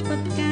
apakah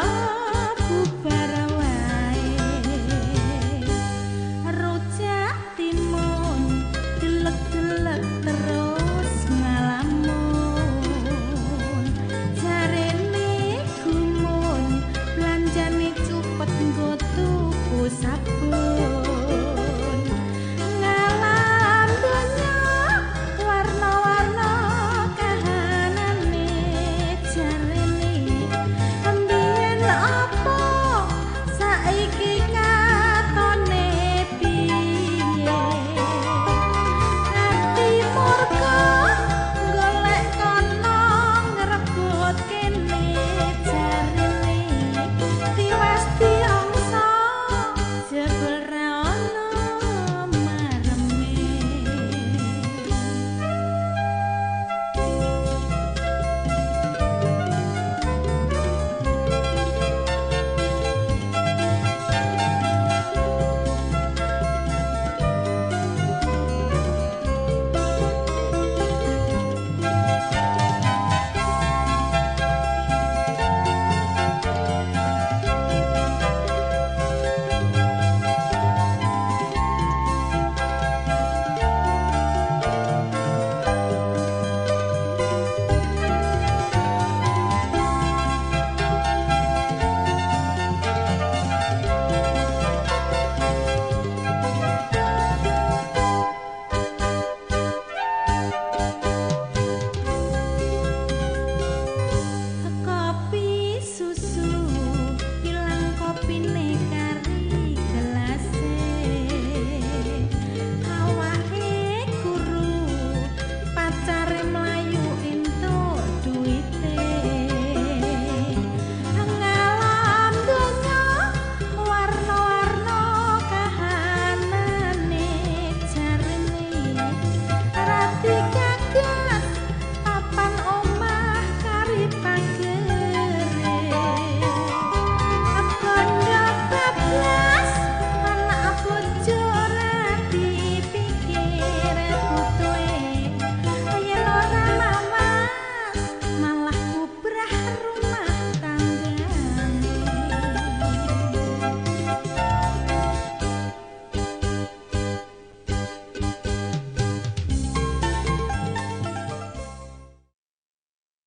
Ah.